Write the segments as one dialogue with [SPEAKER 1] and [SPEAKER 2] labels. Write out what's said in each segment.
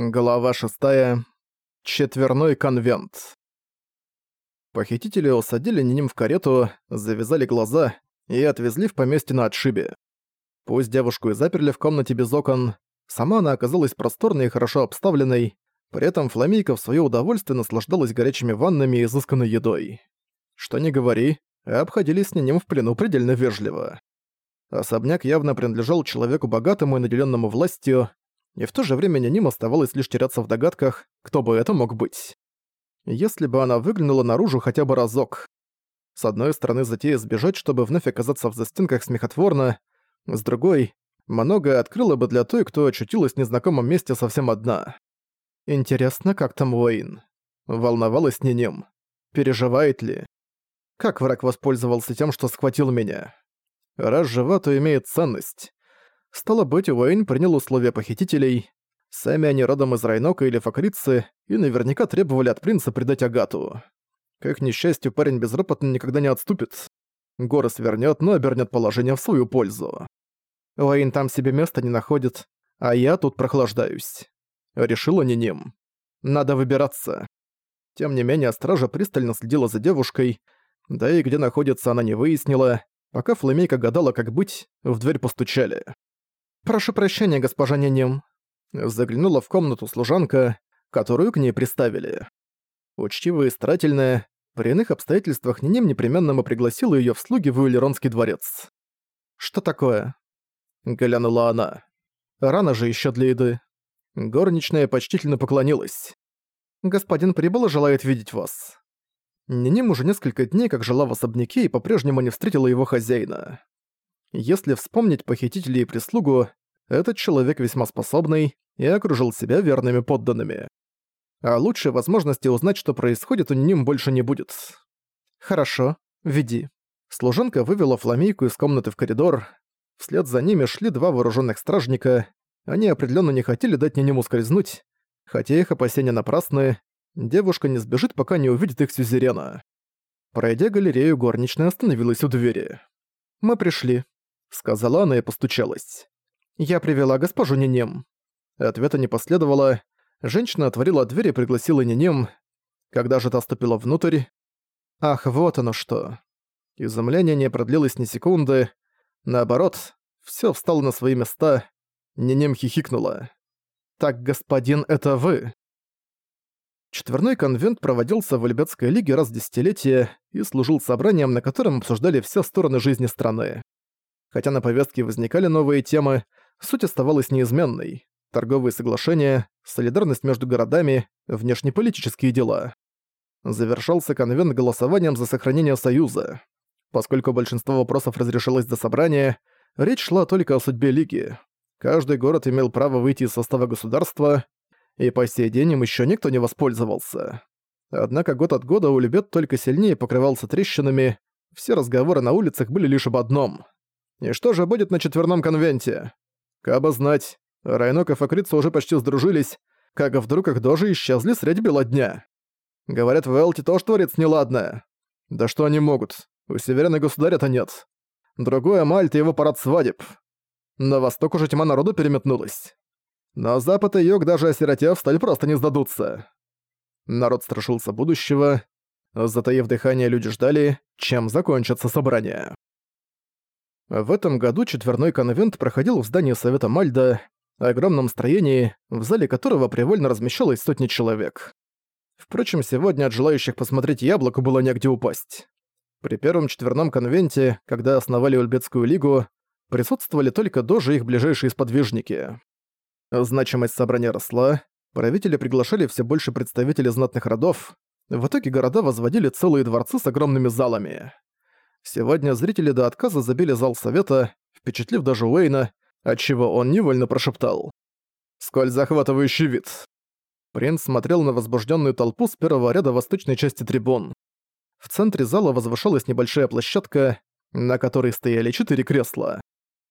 [SPEAKER 1] Глава 6. Четверной конвент. Похитители усадили Ниним в карету, завязали глаза и отвезли в поместье на отшибе. Пусть девушку и заперли в комнате без окон, сама она оказалась просторной и хорошо обставленной, при этом Фламейка в своё удовольствие наслаждалась горячими ваннами и изысканной едой. Что ни говори, обходились с Ниним в плену предельно вежливо. Особняк явно принадлежал человеку богатому и наделённому властью, и в то же время ним оставалось лишь теряться в догадках, кто бы это мог быть. Если бы она выглянула наружу хотя бы разок. С одной стороны, затея сбежать, чтобы вновь оказаться в застенках смехотворно, с другой, многое открыло бы для той, кто очутилась в незнакомом месте совсем одна. Интересно, как там Уэйн? Волновалась не ним. Переживает ли? Как враг воспользовался тем, что схватил меня? Раз жива, то имеет ценность. Стало быть, Уэйн принял условия похитителей. Сами они родом из Райнока или Факрицы и наверняка требовали от принца предать Агату. Как несчастью, парень безропотно никогда не отступит. Горы свернёт, но обернёт положение в свою пользу. Уэйн там себе места не находит, а я тут прохлаждаюсь. Решила не ним. Надо выбираться. Тем не менее, стража пристально следила за девушкой, да и где находится она не выяснила, пока Фламейка гадала, как быть, в дверь постучали. «Прошу прощения, госпожа Ниним». Заглянула в комнату служанка, которую к ней приставили. Учтивая и старательная, при иных обстоятельствах Ниним непременно бы пригласила её в слуги в Уиллеронский дворец. «Что такое?» — глянула она. «Рано же ещё для еды». Горничная почтительно поклонилась. «Господин прибыл и желает видеть вас». Ниним уже несколько дней как жила в особняке и по-прежнему не встретила его хозяина. Если вспомнить похитителей и прислугу, этот человек весьма способный и окружил себя верными подданными. А лучшей возможности узнать, что происходит, у ним больше не будет. «Хорошо, веди». Служанка вывела фламейку из комнаты в коридор. Вслед за ними шли два вооруженных стражника. Они определенно не хотели дать Нинему скользнуть, хотя их опасения напрасны. Девушка не сбежит, пока не увидит их сюзерена. Пройдя галерею, горничная остановилась у двери. «Мы пришли», — сказала она и постучалась. «Я привела госпожу Нинем». Ответа не последовало. Женщина отворила дверь и пригласила Нинем. Когда же та ступила внутрь... Ах, вот оно что. Изумление не продлилось ни секунды. Наоборот, всё встало на свои места. Нинем хихикнула. «Так, господин, это вы?» Четверной конвент проводился в Альбетской лиге раз в десятилетие и служил собранием, на котором обсуждали все стороны жизни страны. Хотя на повестке возникали новые темы, суть оставалась неизменной. Торговые соглашения, солидарность между городами, внешнеполитические дела. Завершался конвент голосованием за сохранение Союза. Поскольку большинство вопросов разрешилось до собрания, речь шла только о судьбе Лиги. Каждый город имел право выйти из состава государства, и по сей день им еще никто не воспользовался. Однако год от года Улюбет только сильнее покрывался трещинами, все разговоры на улицах были лишь об одном — и что же будет на четверном конвенте? Каба знать. Райнок и Факрица уже почти сдружились, как вдруг их дожи исчезли средь бела дня. Говорят, в Элте тоже творится неладное. Да что они могут? У северяна государя-то нет. Другое Мальта его парад свадеб. На восток уже тьма народу переметнулась. На запад и юг даже осиротев сталь просто не сдадутся. Народ страшился будущего. Затаив дыхание, люди ждали, чем закончится собрание. В этом году четверной конвент проходил в здании Совета Мальда, огромном строении, в зале которого привольно размещалось сотни человек. Впрочем, сегодня от желающих посмотреть яблоко было негде упасть. При первом четверном конвенте, когда основали Ульбетскую лигу, присутствовали только дожи их ближайшие сподвижники. Значимость собрания росла, правители приглашали все больше представителей знатных родов, в итоге города возводили целые дворцы с огромными залами. Сегодня зрители до отказа забили зал совета, впечатлив даже Уэйна, отчего он невольно прошептал. «Сколь захватывающий вид!» Принц смотрел на возбужденную толпу с первого ряда восточной части трибун. В центре зала возвышалась небольшая площадка, на которой стояли четыре кресла.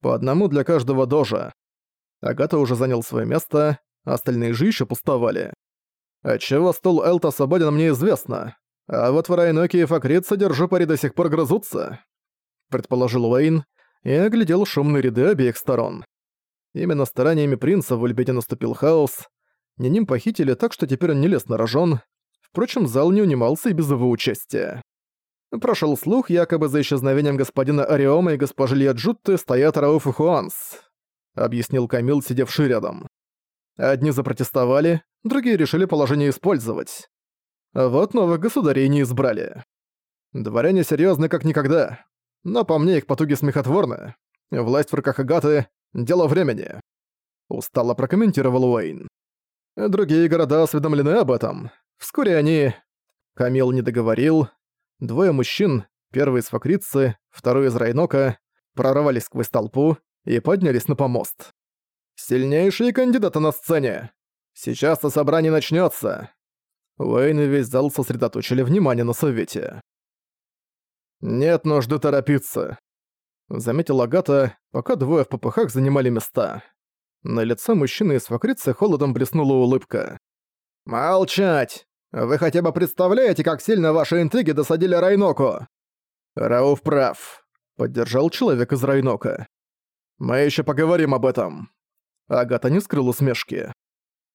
[SPEAKER 1] По одному для каждого дожа. Агата уже занял свое место, остальные же еще пустовали. Отчего стол Элта свободен мне известно. А вот в Райноке и Факрица, держу пари, до сих пор грызутся», — предположил Уэйн и оглядел шумные ряды обеих сторон. Именно стараниями принца в Ульбете наступил хаос. Ниним похитили так, что теперь он не лез на рожон. Впрочем, зал не унимался и без его участия. Прошел слух, якобы за исчезновением господина Ариома и госпожи Льяджутты стоят Рауф и Хуанс, объяснил Камил, сидевший рядом. Одни запротестовали, другие решили положение использовать. А вот новых государей не избрали. Дворяне серьезны как никогда, но по мне их потуги смехотворны. Власть в руках Агаты — дело времени. Устало прокомментировал Уэйн. Другие города осведомлены об этом. Вскоре они... Камил не договорил. Двое мужчин, первый из Факрицы, второй из Райнока, прорвались сквозь толпу и поднялись на помост. «Сильнейшие кандидаты на сцене! Сейчас-то собрание начнется. Уэйн и весь зал сосредоточили внимание на совете. «Нет нужды торопиться», — заметила Агата, пока двое в попыхах занимали места. На лице мужчины из факрицы холодом блеснула улыбка. «Молчать! Вы хотя бы представляете, как сильно ваши интриги досадили Райноку?» «Рауф прав», — поддержал человек из Райнока. «Мы еще поговорим об этом». Агата не скрыла усмешки.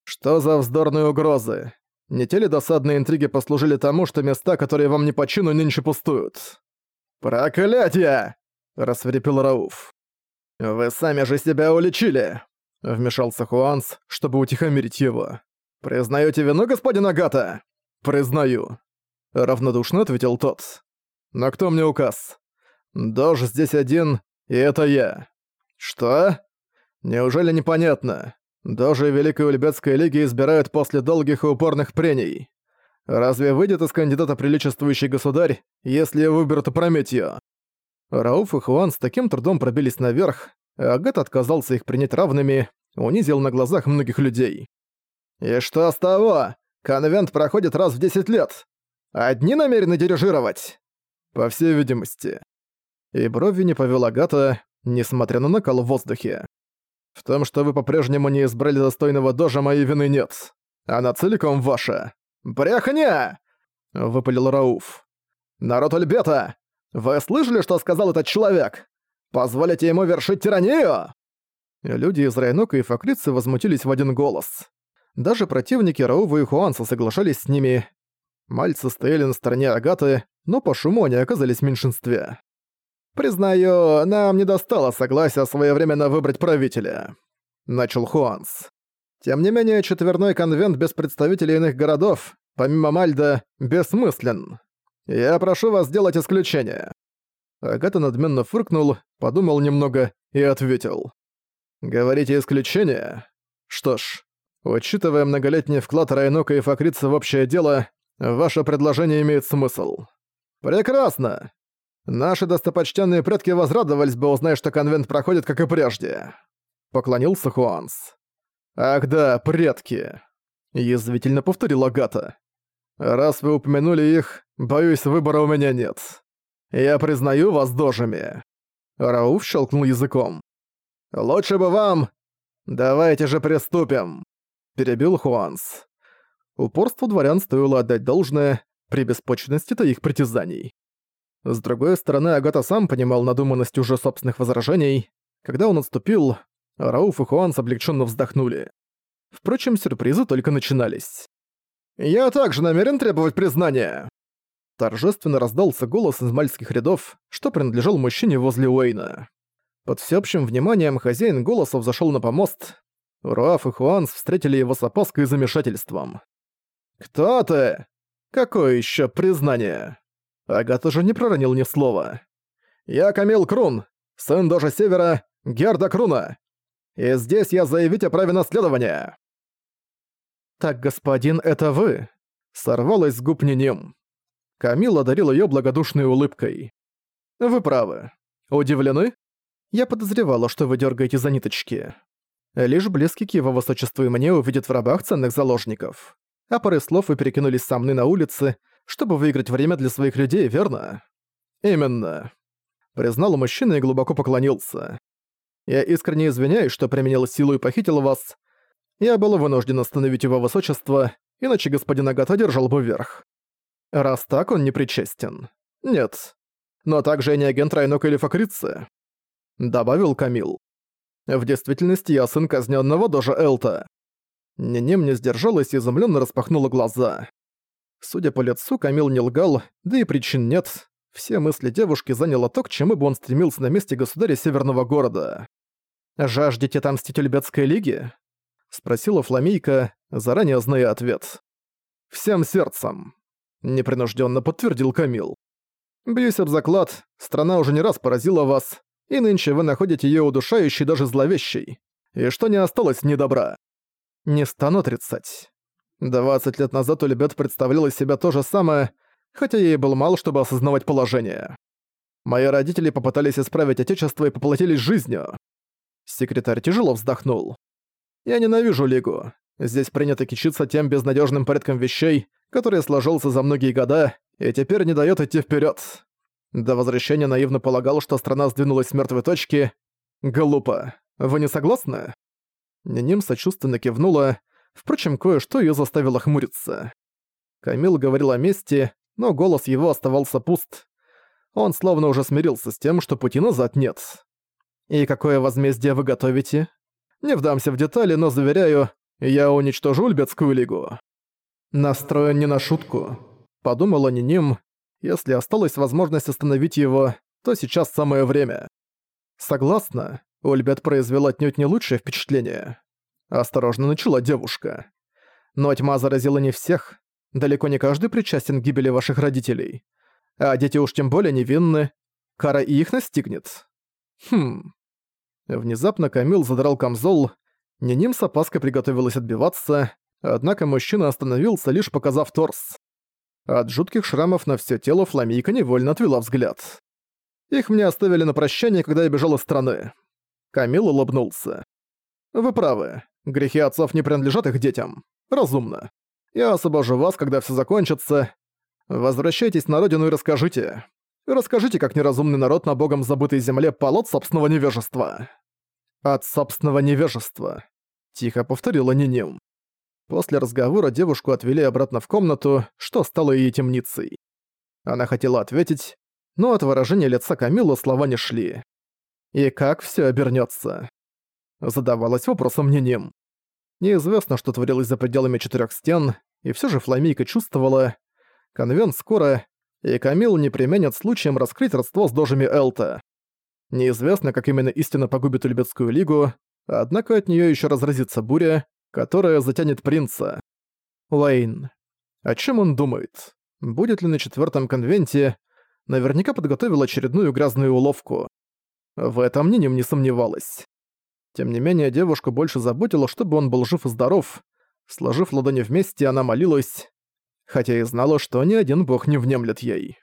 [SPEAKER 1] «Что за вздорные угрозы? Не те ли досадные интриги послужили тому, что места, которые вам не по чину, нынче пустуют?» «Проклятие!» — рассверепел Рауф. «Вы сами же себя уличили!» Вмешался Хуанс, чтобы утихомирить его. «Признаете вину, господин Агата?» «Признаю», — равнодушно ответил тот. «Но кто мне указ?» «Дож здесь один, и это я». «Что?» «Неужели непонятно? Дожи Великой Ульбетской Лиги избирают после долгих и упорных прений. Разве выйдет из кандидата приличествующий государь, если выберут Прометью?» Рауф и Хуан с таким трудом пробились наверх, Агат отказался их принять равными, унизил на глазах многих людей. «И что с того? Конвент проходит раз в 10 лет. Одни намерены дирижировать?» «По всей видимости». И брови не повел Агата, несмотря на накал в воздухе. «В том, что вы по-прежнему не избрали достойного дожа, моей вины нет. Она целиком ваша». «Брехня!» — выпалил Рауф. «Народ Ульбета! Вы слышали, что сказал этот человек? Позволите ему вершить тиранию?» Люди из Райнока и Факрицы возмутились в один голос. Даже противники Раува и Хуанса соглашались с ними. Мальцы стояли на стороне Агаты, но по шуму они оказались в меньшинстве. «Признаю, нам не достало согласия своевременно выбрать правителя», — начал Хуанс. «Тем не менее, четверной конвент без представителей иных городов, помимо Мальда, бессмыслен. Я прошу вас сделать исключение. Агата надменно фыркнул, подумал немного и ответил. «Говорите исключение? Что ж, учитывая многолетний вклад Райнока и Факрица в общее дело, ваше предложение имеет смысл». «Прекрасно! Наши достопочтенные предки возрадовались бы, узнать, что конвент проходит, как и прежде», — поклонился Хуанс. «Ах да, предки», — язвительно повторил Агата. «Раз вы упомянули их, боюсь, выбора у меня нет». «Я признаю вас дожами». Рауф щелкнул языком. «Лучше бы вам...» «Давайте же приступим», — перебил Хуанс. Упорству дворян стоило отдать должное при беспочвенности-то их притязаний. С другой стороны, Агата сам понимал надуманность уже собственных возражений. Когда он отступил, Рауф и Хуанс облегченно вздохнули. Впрочем, сюрпризы только начинались. «Я также намерен требовать признания», Торжественно раздался голос из мальских рядов, что принадлежал мужчине возле Уэйна. Под всеобщим вниманием хозяин голосов зашел на помост. Руаф и Хуанс встретили его с опаской и замешательством. «Кто ты? Какое еще признание?» Агата же не проронил ни слова. «Я Камил Крун, сын Дожа Севера, Герда Круна. И здесь я заявить о праве наследования». «Так, господин, это вы?» Сорвалась с губ Ниним. Камил одарил её благодушной улыбкой. «Вы правы. Удивлены? Я подозревала, что вы дергаете за ниточки. Лишь близкий к его высочеству и мне увидят в рабах ценных заложников. А пары слов вы перекинулись со мной на улице, чтобы выиграть время для своих людей, верно?» «Именно», — признал мужчина и глубоко поклонился. «Я искренне извиняюсь, что применил силу и похитил вас. Я был вынужден остановить его высочество, иначе господин Агата держал бы верх. Раз так, он не причастен. Нет. Но также и не агент Райнок или Факрицы. Добавил Камил. В действительности я сын казненного Дожа Элта. Ниним не сдержалась и изумленно распахнула глаза. Судя по лицу, Камил не лгал, да и причин нет. Все мысли девушки заняло то, к чему бы он стремился на месте государя Северного города. «Жаждете отомстить Ульбетской лиги?» — спросила Фламейка, заранее зная ответ. «Всем сердцем», — непринужденно подтвердил Камил. «Бьюсь об заклад, страна уже не раз поразила вас, и нынче вы находите ее удушающей даже зловещей, и что не осталось недобра. Не стану отрицать. 20 лет назад у Лебед представлял из себя то же самое, хотя ей был мал, чтобы осознавать положение. Мои родители попытались исправить отечество и поплатились жизнью. Секретарь тяжело вздохнул. Я ненавижу Лигу. Здесь принято кичиться тем безнадежным порядком вещей, который сложился за многие года и теперь не дает идти вперед. До возвращения наивно полагал, что страна сдвинулась с мертвой точки. Глупо. Вы не согласны? Ниним сочувственно кивнула, Впрочем, кое-что её заставило хмуриться. Камил говорил о мести, но голос его оставался пуст. Он словно уже смирился с тем, что пути назад нет. «И какое возмездие вы готовите?» «Не вдамся в детали, но заверяю, я уничтожу Ульбецкую лигу». «Настроен не на шутку», — подумала Ниним. «Если осталась возможность остановить его, то сейчас самое время». «Согласна, Ульбет произвел отнюдь не лучшее впечатление. Осторожно начала девушка. Но тьма заразила не всех. Далеко не каждый причастен к гибели ваших родителей. А дети уж тем более невинны. Кара и их настигнет. Хм. Внезапно Камил задрал камзол. Ниним с опаской приготовилась отбиваться, однако мужчина остановился, лишь показав торс. От жутких шрамов на все тело Фламийка невольно отвела взгляд. Их мне оставили на прощание, когда я бежал из страны. Камил улыбнулся. «Вы правы. Грехи отцов не принадлежат их детям. Разумно. Я освобожу вас, когда все закончится. Возвращайтесь на родину и расскажите. Расскажите, как неразумный народ на богом забытой земле пал от собственного невежества. От собственного невежества. Тихо повторила Ниним. После разговора девушку отвели обратно в комнату, что стало ей темницей. Она хотела ответить, но от выражения лица Камилы слова не шли. И как все обернется? Задавалась вопросом Ниним. Неизвестно, что творилось за пределами четырех стен, и все же Фламейка чувствовала, конвент скоро, и Камил не применят случаем раскрыть родство с дожами Элта. Неизвестно, как именно истина погубит Ульбецкую лигу, однако от нее еще разразится буря, которая затянет принца. Лейн. О чем он думает? Будет ли на четвертом конвенте? Наверняка подготовил очередную грязную уловку. В этом Ниним не сомневалась. Тем не менее, девушку больше заботило, чтобы он был жив и здоров. Сложив ладони вместе, она молилась, хотя и знала, что ни один бог не внемлет ей.